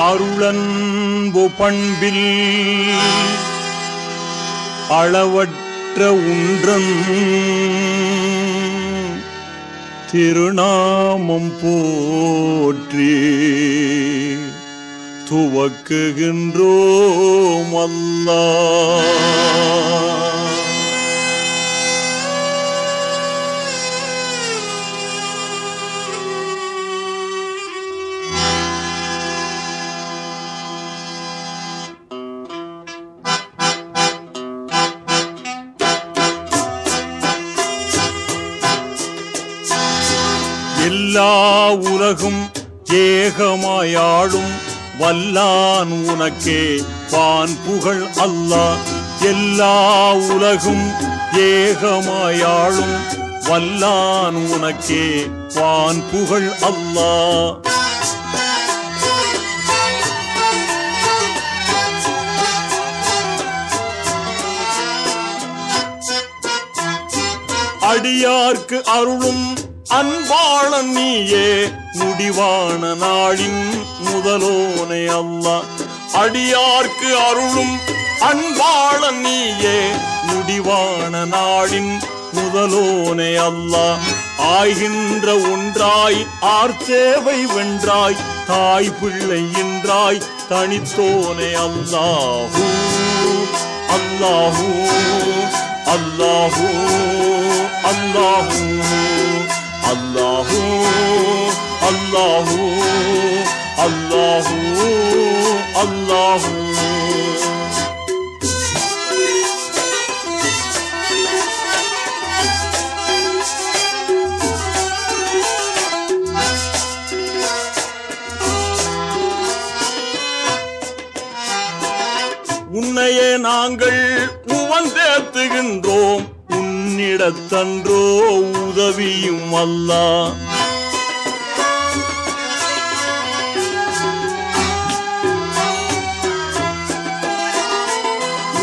ஆருளன்பு பண்பில் அளவற்ற உன்றன் திருநாமம் போற்றி துவக்குகின்றோம் அல்லா. எல்லா உலகும் ஏகமாயாளும் வல்லான் உனக்கே. வான் புகழ் அல்லாஹ் எல்லா உலகும் ஏகமாயாழும் வல்லான் உனக்கே. வான் புகழ் அல்லாஹ் அடியார்க்கு அருளும் அன்பாளன் நீயே முடிவான நாளின் முதலோனே அல்லா. அடியார்க்கு அருளும் அன்பாளன் நீயே முடிவான நாளின் முதலோனே அல்லா. ஆகின்ற ஒன்றாய் ஆர்த்தேவை வென்றாய் தாய் பிள்ளை என்றாய் தனித்தோனே அல்லாஹூ அல்லாஹூ அல்லாஹூ. அல்லாஹூ அல்லாஹூ அல்லாஹூ அல்லாஹூ உன்னையே நாங்கள் உவந்தேத்துகின்றோம் தன்னிடத்தன்றோ உதவியும் அல்லா.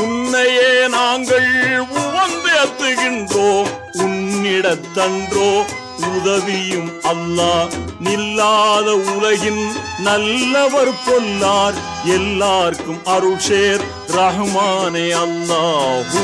உன்னையே நாங்கள் உவந்தேத்துகின்றோம் உன்னிடத்தன்றோ உதவியும் அல்லா. நில்லாத உலகின் நல்லவர் பொல்லார். எல்லார்க்கும் அருள்ஷேர் ரஹ்மானே அல்லாஹூ.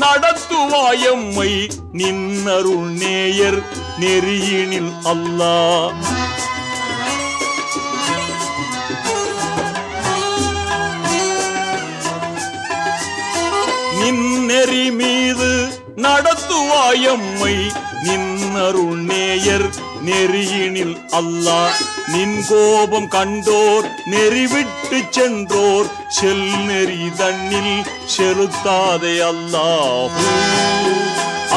நடத்துவாயம்மை நின்னருள் நேயர் நெறியினில் அல்லாஹ் நடத்துவாயம்மை. நின்னருள் நேயர் நெறியினில் அல்லாஹ் நின் கோபம் கண்டோர் நெறிவிட்டு சென்றோர். செல் நெறி தண்ணில் செலுத்தாதே அல்லாஹூ.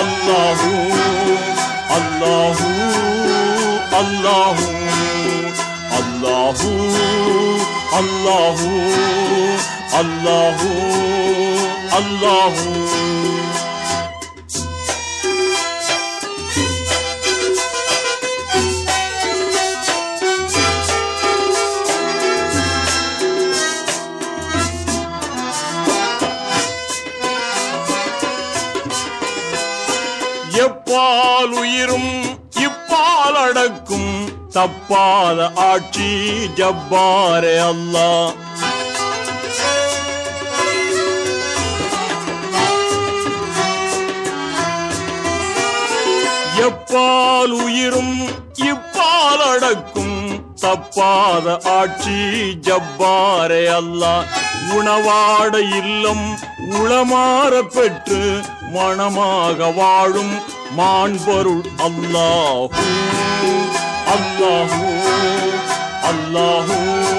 அல்லாஹூ அல்லாஹூ அல்லாஹூ. அல்லாஹூ அல்லாஹூ அல்லாஹூ அல்லாஹூ. எப்பால் உயிரும் இப்பால் அடக்கும் தப்பாத ஆட்சி ஜப்பாரே அல்லா. எப்பால் உயிரும் இப்பால் அடக்கும் தப்பாத ஆட்சி ஜப்பாரே அல்லா. உணவாட இல்லம் உளமாற பெற்று மணமாக வாழும் மாண்பொருள் அல்லாஹூ அல்லாஹூ அல்லாஹூ அல்லாஹூ.